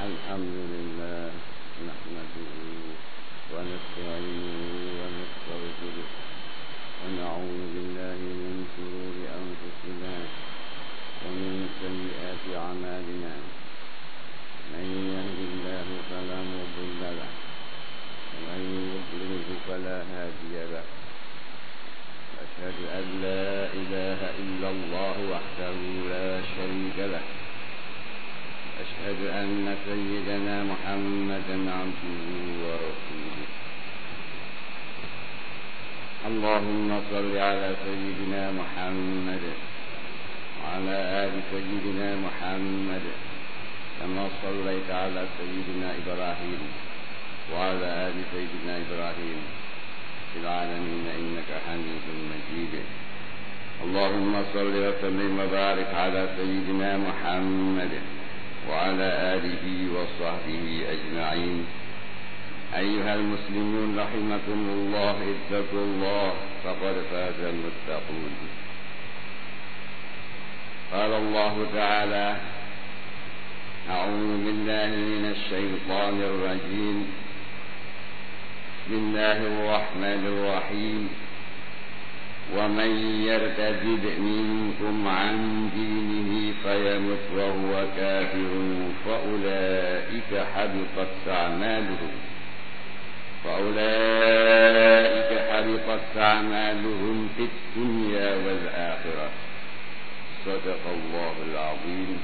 الحمد لله نحمده ونستعينه ونستغفره ونعوذ بالله من شرور أنفسنا ومن سيئات أعمالنا. من يهد الله فلا مضل له ومن يضلله فلا هادي له. أشهد أن لا إله إلا الله وحده لا شريك له. أشهد أن سيدنا محمدا عبده ورسوله. اللهم صل على سيدنا محمد وعلى آل سيدنا محمد كما صليت على سيدنا إبراهيم وعلى آل سيدنا إبراهيم في العالمين إنك حميد مجيد. اللهم صل وسلم وبارك على سيدنا محمد. وعلى آله وصحبه أجمعين. أيها المسلمون رحمكم الله اتقوا الله فقد فاز المتقون. قال الله تعالى أعوذ بالله من الشيطان الرجيم. بسم الله الرحمن الرحيم. ومن يرتد منكم عن دينه فيمت وهو كافر فأولئك حبطت أعمالهم فأولئك حبطت أعمالهم في الدنيا والآخرة. صدق الله العظيم.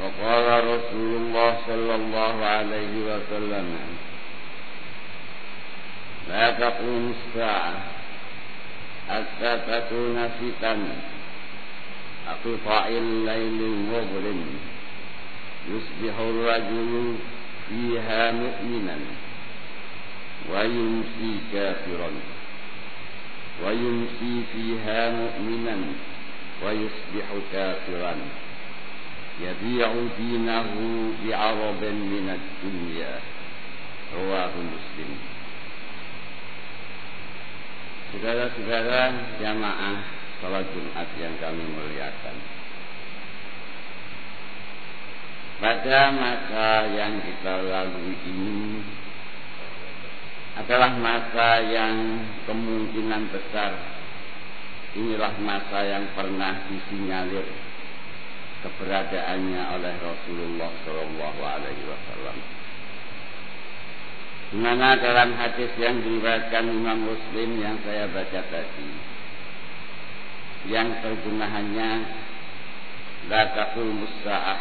وقال رسول الله صلى الله عليه وسلم لا تقوم الساعة تكون فتن. أقطع الليل المظلم. يصبح الرجل فيها مؤمنا. ويمسي كافرا. ويمسي فيها مؤمنا. ويصبح كافرا. يبيع دينه بعرض من الدنيا. رواه مسلم. Saudara-saudara jamaah salat Jumat yang kami muliakan. Pada masa yang kita lalui ini adalah masa yang kemungkinan besar inilah masa yang pernah disinyalir keberadaannya oleh Rasulullah Shallallahu Alaihi Wasallam. Mana dalam hadis yang diriwayatkan Imam Muslim yang saya baca tadi, yang terjemahannya la taqul musa'ah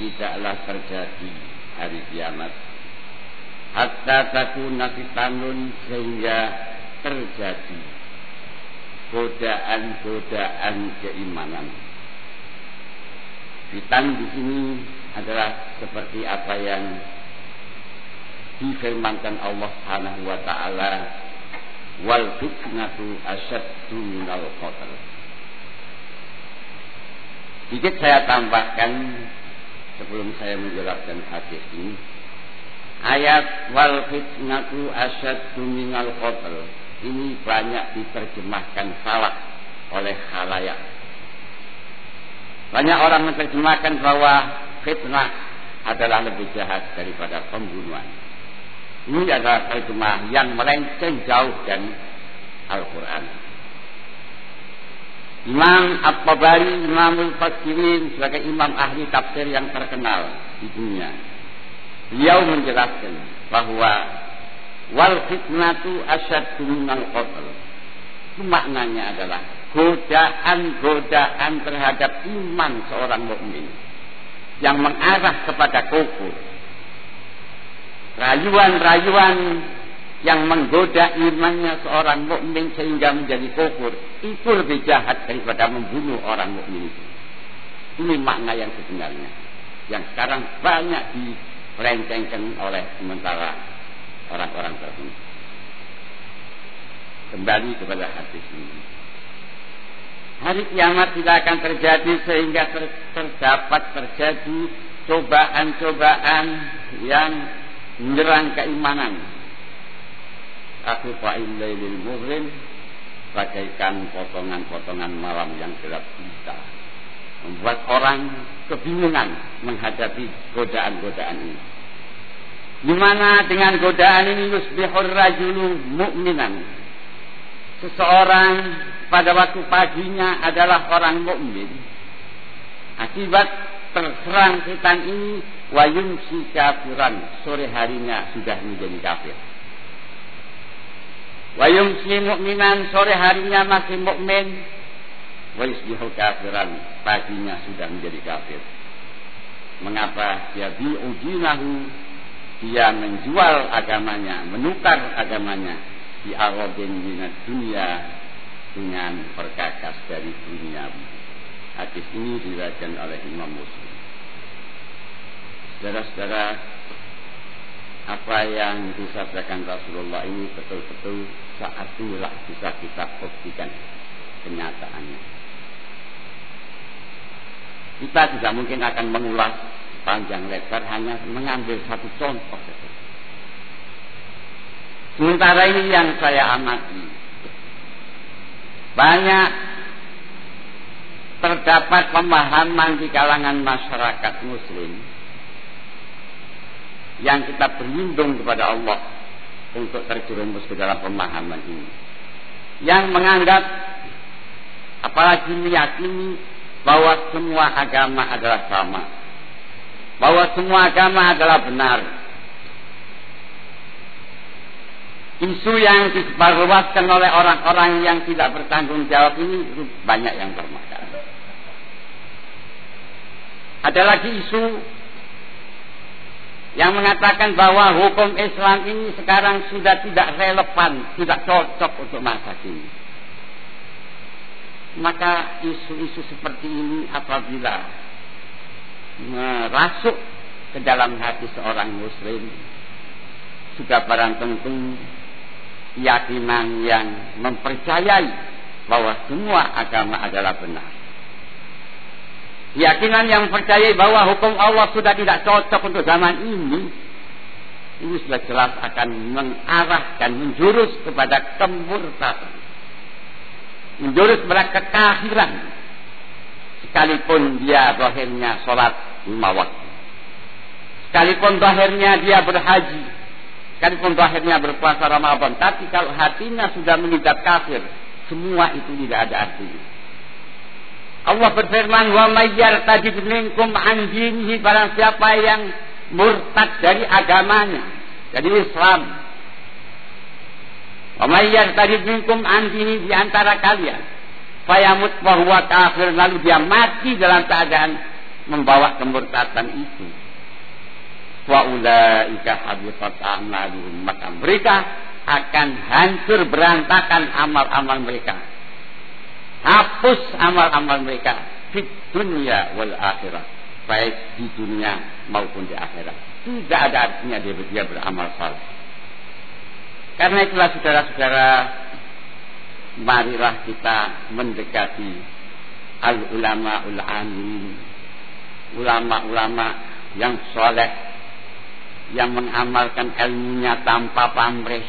tidaklah terjadi hari kiamat hatta takuna fitanun sehingga terjadi godaan-godaan keimanan. Fitan di sini adalah seperti apa yang difirmankan Allah Subhanahu wa taala wal fitnatu asyaddu minal qatl. Sedikit saya tambahkan sebelum saya menjelaskan hadis ini. Ayat wal fitnatu asyaddu minal qatl ini banyak diterjemahkan salah oleh khalayak. Banyak orang menerjemahkan bahwa fitnah adalah lebih jahat daripada pembunuhan. Ini adalah terjemah yang melenceng jauh dari Al-Quran. Imam At-Tabari, Imamul Fasirin sebagai imam ahli tafsir yang terkenal di dunia. Beliau menjelaskan bahwa wal fitnatu asyaddu minal qatl. Itu maknanya adalah godaan-godaan terhadap iman seorang mukmin yang mengarah kepada kufur rayuan-rayuan yang menggoda imannya seorang mukmin sehingga menjadi kufur itu lebih jahat daripada membunuh orang mukmin itu. Ini makna yang sebenarnya yang sekarang banyak dilencengkan oleh sementara orang-orang tertentu. Kembali kepada hadis ini. Hari kiamat tidak akan terjadi sehingga ter terdapat terjadi cobaan-cobaan yang menyerang keimanan. Aku lailil muhrim bagaikan potongan-potongan malam yang gelap gulita. Membuat orang kebingungan menghadapi godaan-godaan ini. Di mana dengan godaan ini yusbihur rajulu mu'minan. Seseorang pada waktu paginya adalah orang mukmin. Akibat terserang setan ini wayumsi kafiran sore harinya sudah menjadi kafir. Wayumsi mukminan sore harinya masih mukmin. Wayusbihu kafiran paginya sudah menjadi kafir. Mengapa dia bi'udinahu dia menjual agamanya, menukar agamanya di arodin minat dunia dengan perkakas dari dunia. Hadis ini diriwayatkan oleh Imam Muslim. Saudara-saudara, apa yang disabdakan Rasulullah ini betul-betul saat inilah bisa kita buktikan kenyataannya. Kita tidak mungkin akan mengulas panjang lebar hanya mengambil satu contoh. Sementara ini yang saya amati banyak terdapat pemahaman di kalangan masyarakat muslim yang kita berlindung kepada Allah untuk terjerumus ke dalam pemahaman ini yang menganggap apalagi meyakini bahwa semua agama adalah sama bahwa semua agama adalah benar. Isu yang disebarluaskan oleh orang-orang yang tidak bertanggung jawab ini banyak yang bermasalah. Ada lagi isu yang mengatakan bahwa hukum Islam ini sekarang sudah tidak relevan, tidak cocok untuk masa kini. Maka isu-isu seperti ini apabila merasuk ke dalam hati seorang muslim sudah barang tentu keyakinan yang mempercayai bahwa semua agama adalah benar. Keyakinan yang percaya bahwa hukum Allah sudah tidak cocok untuk zaman ini, ini sudah jelas akan mengarahkan, menjurus kepada kemurtadan. Menjurus kepada kekafiran. Sekalipun dia akhirnya sholat lima. Sekalipun zahirnya dia berhaji, sekalipun zahirnya berpuasa Ramadan, tapi kalau hatinya sudah menghidap kafir, semua itu tidak ada artinya. Allah berfirman, "Wa mayyar tajid minkum an barang siapa yang murtad dari agamanya, dari Islam. Wa mayyar tajid minkum an dinihi di antara kalian, fayamut bahwa kafir lalu dia mati dalam keadaan membawa kemurtatan itu. Wa ulaika habitat a'maluhum maka mereka akan hancur berantakan amal-amal mereka. Hapus amal-amal mereka di dunia wal akhirat, baik di dunia maupun di akhirat. Tidak ada artinya dia, dia beramal saleh. Karena itulah saudara-saudara, marilah kita mendekati al ulama ul amin ulama-ulama yang soleh yang mengamalkan ilmunya tanpa pamrih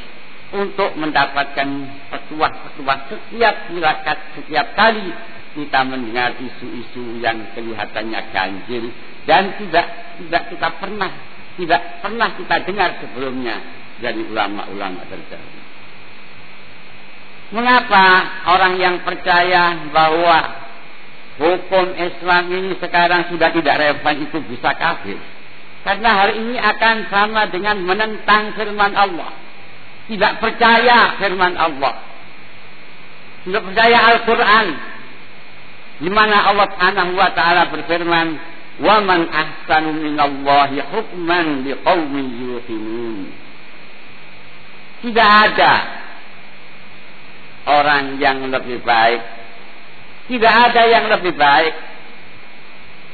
untuk mendapatkan petuah-petuah setiap silakat setiap kali kita mendengar isu-isu yang kelihatannya ganjil dan tidak tidak kita pernah tidak pernah kita dengar sebelumnya dari ulama-ulama terjadi. Mengapa orang yang percaya bahwa hukum Islam ini sekarang sudah tidak relevan itu bisa kafir. Karena hari ini akan sama dengan menentang firman Allah. Tidak percaya firman Allah. Tidak percaya Al-Quran. Di mana Allah Subhanahu wa taala berfirman, "Wa man ahsanu minallahi hukman liqaumin yuqinun." Tidak ada orang yang lebih baik tidak ada yang lebih baik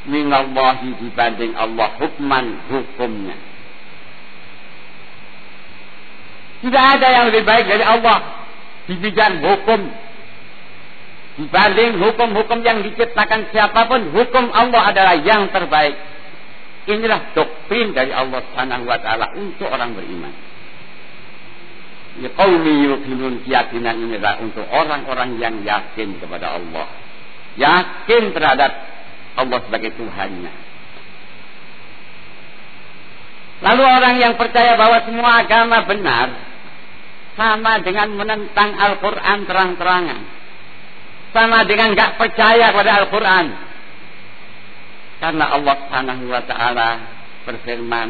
minallahi dibanding Allah hukman hukumnya. Tidak ada yang lebih baik dari Allah di bidang hukum dibanding hukum-hukum yang diciptakan siapa pun hukum Allah adalah yang terbaik. Inilah doktrin dari Allah Subhanahu wa taala untuk orang beriman. Liqaumi yuqinun keyakinan ini adalah untuk orang-orang yang yakin kepada Allah. Yakin terhadap Allah sebagai Tuhannya. Lalu orang yang percaya bahwa semua agama benar sama dengan menentang Al-Quran terang-terangan. Sama dengan gak percaya pada Al-Quran. Karena Allah Subhanahu wa taala berfirman,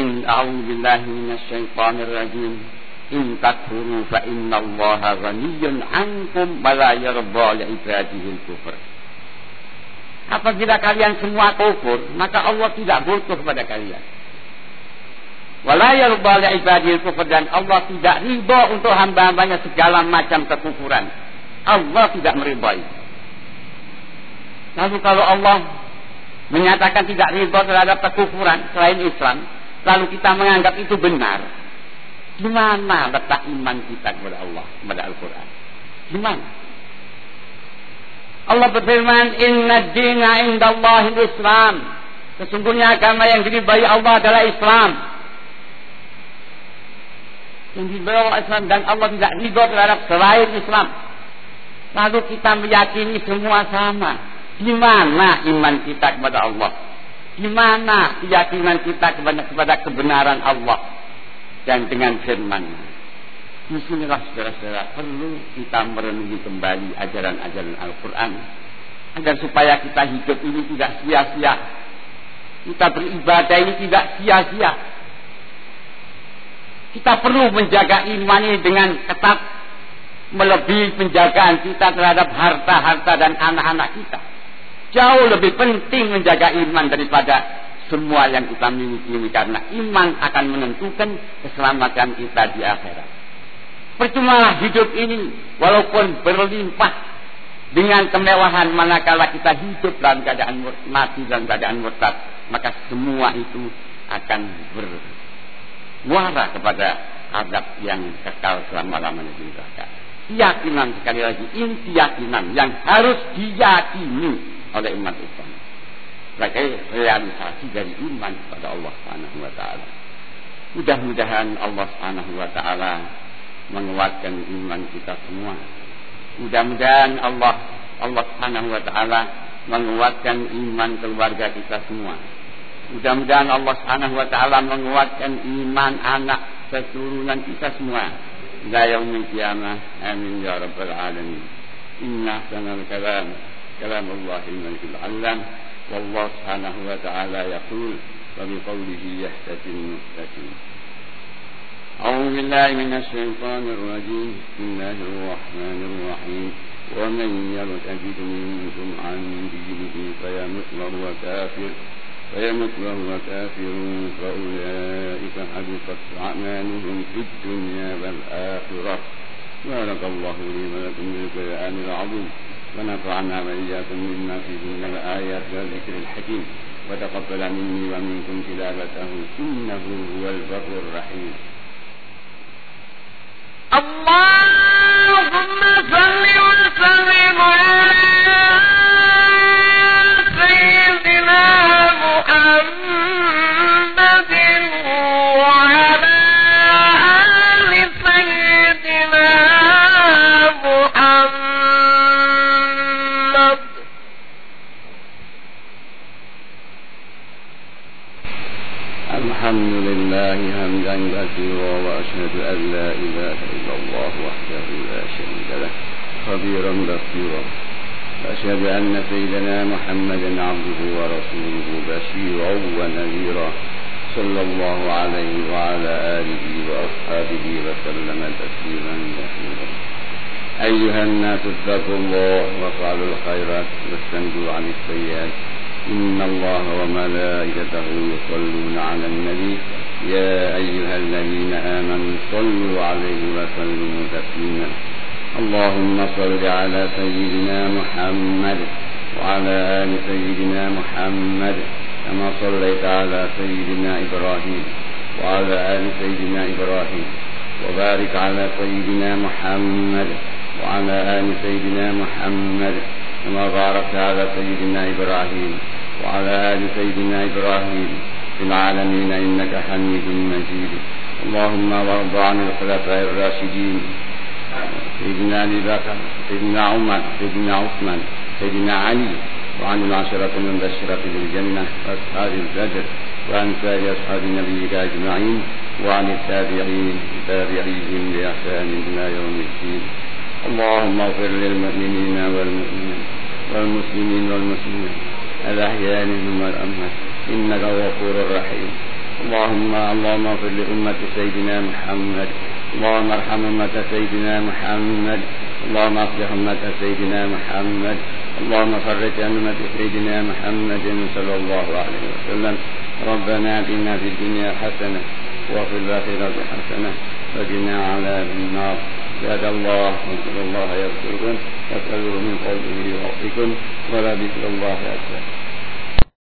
"In a'udzu billahi minasyaitonir rajim." In takfuru fa innallaha ghaniyyun 'ankum wa la yarda li ibadihi al-kufr. Apabila kalian semua kufur, maka Allah tidak butuh kepada kalian. Wala yarda li ibadihi al-kufr dan Allah tidak ridha untuk hamba-hambanya segala macam kekufuran. Allah tidak meridai. Lalu kalau Allah menyatakan tidak ridha terhadap kekufuran selain Islam, lalu kita menganggap itu benar, di mana letak iman kita kepada Allah, kepada Al-Quran? Di mana? Allah berfirman, Inna dina indallahi Islam. Sesungguhnya agama yang diridhai Allah adalah Islam. Yang Allah Islam dan Allah tidak ridho terhadap selain Islam. Lalu kita meyakini semua sama. Di mana iman kita kepada Allah? Di mana keyakinan kita kepada, kepada kebenaran Allah? dan dengan firman. Di sinilah saudara-saudara perlu kita merenungi kembali ajaran-ajaran Al-Quran agar supaya kita hidup ini tidak sia-sia. Kita beribadah ini tidak sia-sia. Kita perlu menjaga iman ini dengan ketat melebihi penjagaan kita terhadap harta-harta dan anak-anak kita. Jauh lebih penting menjaga iman daripada semua yang kita miliki ini karena iman akan menentukan keselamatan kita di akhirat. Percuma hidup ini walaupun berlimpah dengan kemewahan manakala kita hidup dalam keadaan mati dalam keadaan murtad maka semua itu akan bermuara kepada adab yang kekal selama-lamanya di neraka. Keyakinan sekali lagi inti keyakinan yang harus diyakini oleh umat Islam sebagai realisasi dari iman kepada Allah Subhanahu wa taala. Mudah-mudahan Allah Subhanahu wa taala menguatkan iman kita semua. Mudah-mudahan Allah Allah Subhanahu wa taala menguatkan iman keluarga kita semua. Mudah-mudahan Allah Subhanahu wa taala menguatkan iman anak keturunan kita semua. Ila yaumil qiyamah. Amin ya rabbal alamin. Inna sanal kalam kalam Allah al-malikul alam. والله سبحانه وتعالى يقول وبقوله يهتدي المهتدين أعوذ بالله من الشيطان الرجيم بسم الله الرحمن الرحيم ومن يرتد منكم عن دينه فيمت وهو كافر فيمت وهو كافر فأولئك حبطت أعمالهم في الدنيا والآخرة. بارك الله لي ولكم بالقرآن العظيم. ونفعنا وإياكم مما من الآيات والذكر الحكيم. وتقبل مني ومنكم تلاوته. إنه هو البر الرحيم. اللهم صل الحمد لله حمدا كثيرا وأشهد أن لا إله إلا الله وحده لا شريك له خبيرا بصيرا. وأشهد أن سيدنا محمدا عبده ورسوله بشيرا ونذيرا. صلى الله عليه وعلى آله وأصحابه وسلم تسليما كثيرا. أيها الناس اتقوا الله وافعلوا الخيرات واستندوا عن السيئات. إن الله وملائكته يصلون على النبي. يا أيها الذين آمنوا صلوا عليه وسلموا تسليما. اللهم صل على سيدنا محمد وعلى آل سيدنا محمد كما صليت على سيدنا إبراهيم وعلى آل سيدنا إبراهيم وبارك على سيدنا محمد وعلى آل سيدنا محمد كما باركت على سيدنا إبراهيم. وعلى آل سيدنا إبراهيم في العالمين إنك حميد مجيد. اللهم وارض عن الخلفاء الراشدين. سيدنا أبي بكر سيدنا عمر سيدنا عثمان سيدنا علي وعن العشرة المبشرة بالجنة وأصحاب البدر وعن سائر أصحاب نبيك أجمعين وعن التابعين تابعيهم بإحسان إلى يوم الدين. اللهم اغفر للمؤمنين والمؤمنين والمسلمين والمسلمين الأحياء منهم والأموات إنك غفور رحيم. اللهم اللهم اغفر لأمة سيدنا محمد. اللهم ارحم أمة سيدنا محمد. اللهم أصلح أمة سيدنا محمد. اللهم فرج أمة سيدنا محمد صلى الله عليه وسلم. ربنا آتنا في الدنيا حسنة وفي الآخرة حسنة وقنا عذاب النار. عباد الله واذكروا الله يذكركم واسألوه من فضله يعطيكم ولا ذكر الله أكبر.